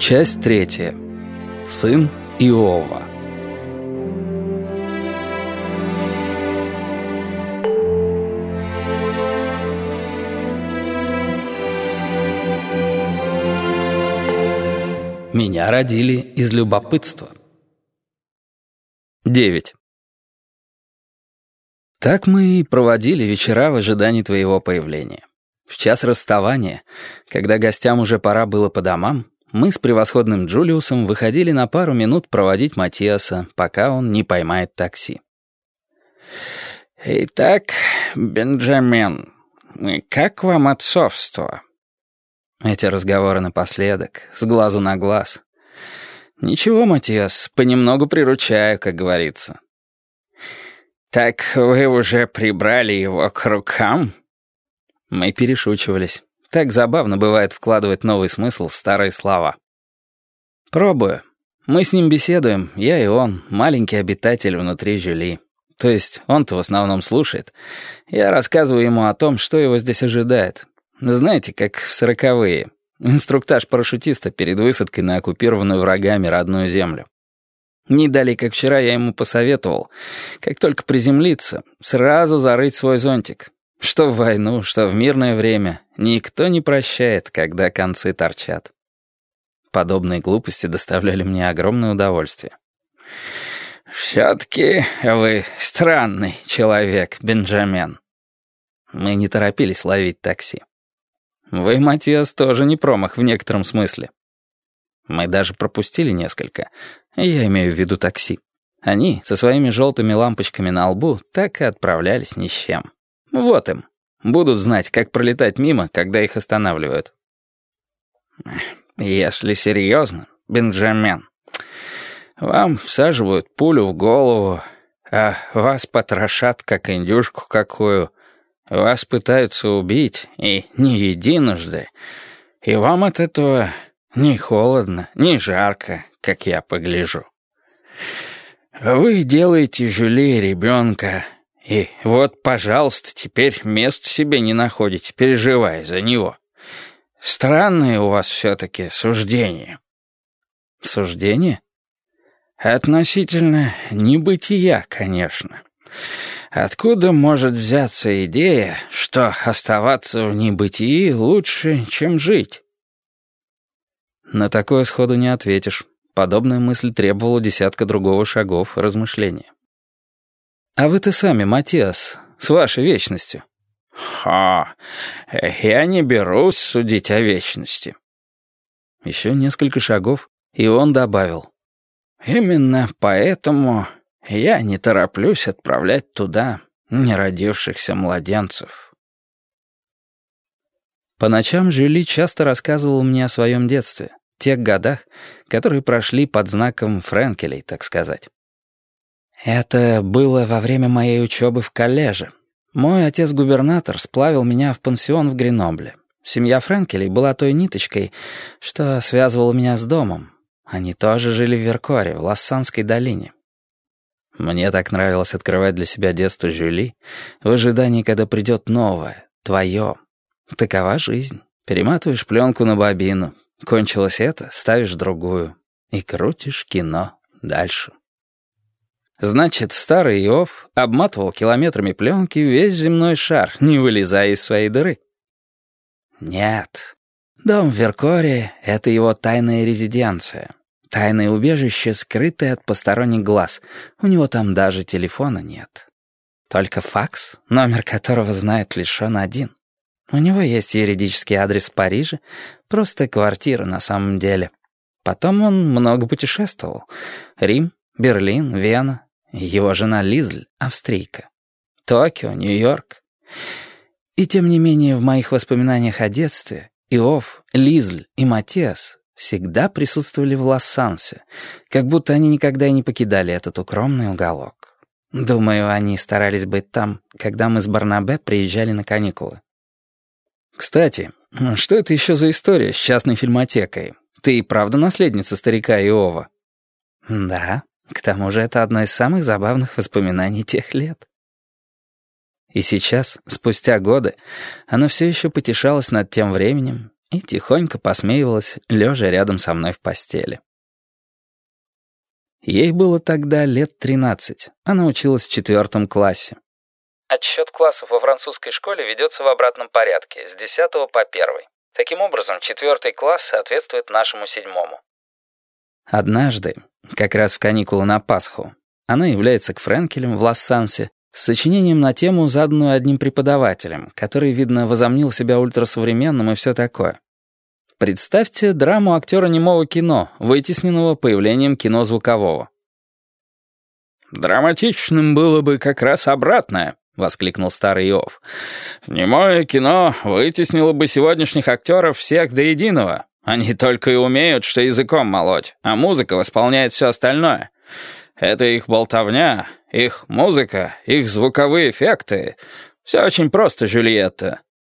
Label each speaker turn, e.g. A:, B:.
A: Часть третья. Сын Иова. Меня родили из любопытства. 9. Так мы и проводили вечера в ожидании твоего появления. В час расставания, когда гостям уже пора было по домам, мы с превосходным Джулиусом выходили на пару минут проводить Матиаса, пока он не поймает такси.
B: «Итак, Бенджамин, как вам отцовство?»
A: Эти разговоры напоследок, с глазу на глаз. «Ничего, Матиас, понемногу приручаю, как говорится».
B: «Так вы уже прибрали его к рукам?»
A: Мы перешучивались. Так забавно бывает вкладывать новый смысл в старые слова. Пробую. Мы с ним беседуем, я и он, маленький обитатель внутри Жюли. То есть он-то в основном слушает. Я рассказываю ему о том, что его здесь ожидает. Знаете, как в сороковые. Инструктаж парашютиста перед высадкой на оккупированную врагами родную землю. Не далее, как вчера я ему посоветовал, как только приземлиться, сразу зарыть свой зонтик. Что в войну, что в мирное время, никто не прощает, когда концы торчат. Подобные глупости доставляли мне огромное удовольствие.
B: «Все-таки вы странный человек, Бенджамен».
A: Мы не торопились ловить такси. Вы, Матиас, тоже не промах в некотором смысле. Мы даже пропустили несколько. Я имею в виду такси. Они со своими желтыми лампочками на лбу так и отправлялись ни с чем. Вот им. Будут знать, как пролетать мимо, когда их останавливают.
B: Если серьезно, Бенджамен, вам всаживают пулю в голову, а вас потрошат, как индюшку какую. Вас пытаются убить, и не единожды. И вам от этого ни холодно, ни жарко, как я погляжу. Вы делаете Жюли ребенка, и вот, пожалуйста, теперь места себе не находите, переживая за него. Странные у вас все-таки суждения.
A: Суждения?
B: Относительно небытия, конечно. Откуда может взяться идея, что оставаться в небытии лучше, чем жить?
A: На такое сходу не ответишь. Подобная мысль требовала десятка другого шагов размышления. А вы-то сами, Матиас, с вашей вечностью.
B: Ха, я не берусь судить о вечности.
A: Еще несколько шагов, и он добавил.
B: Именно поэтому я не тороплюсь отправлять туда неродившихся младенцев.
A: По ночам Жюли часто рассказывал мне о своем детстве, тех годах, которые прошли под знаком Френкелей, так сказать. Это было во время моей учебы в коллеже. Мой отец-губернатор сплавил меня в пансион в Гренобле. Семья Френкелей была той ниточкой, что связывала меня с домом. Они тоже жили в Веркоре, в Лассанской долине. Мне так нравилось открывать для себя детство Жюли в ожидании, когда придет новое, твое. Такова жизнь. Перематываешь пленку на бобину. Кончилось это, ставишь другую. И крутишь кино дальше. Значит, старый Иов обматывал километрами пленки весь земной шар, не вылезая из своей дыры. Нет. Дом в Веркоре — это его тайная резиденция. Тайное убежище, скрытое от посторонних глаз. У него там даже телефона нет. Только факс, номер которого знает лишь он один. У него есть юридический адрес в Париже, просто квартира на самом деле. Потом он много путешествовал. Рим, Берлин, Вена, его жена Лизль — австрийка. Токио, Нью-Йорк. И тем не менее в моих воспоминаниях о детстве Иов, Лизль и Матиас всегда присутствовали в Лос-Сансе, как будто они никогда и не покидали этот укромный уголок. Думаю, они старались быть там, когда мы с Барнабе приезжали на каникулы. Кстати, что это еще за история с частной фильмотекой? Ты и правда наследница старика Иова? Да. К тому же это одно из самых забавных воспоминаний тех лет. И сейчас, спустя годы, она все еще потешалась над тем временем и тихонько посмеивалась, лежа рядом со мной в постели. Ей было тогда лет тринадцать. Она училась в четвертом классе. Отсчет классов во французской школе ведется в обратном порядке, с десятого по первый. Таким образом, четвертый класс соответствует нашему седьмому. Однажды, как раз в каникулы на Пасху, она является к Френкелям в Лассансе с сочинением на тему, заданную одним преподавателем, который, видно, возомнил себя ультрасовременным и все такое. Представьте драму актера немого кино, вытесненного появлением кино звукового.
B: «Драматичным было бы как раз обратное», — воскликнул старый Иов. «Немое кино вытеснило бы сегодняшних актеров всех до единого. Они только и умеют, что языком молоть, а музыка восполняет все остальное. Это их болтовня, их музыка, их звуковые эффекты. Все очень просто, Жюльетта.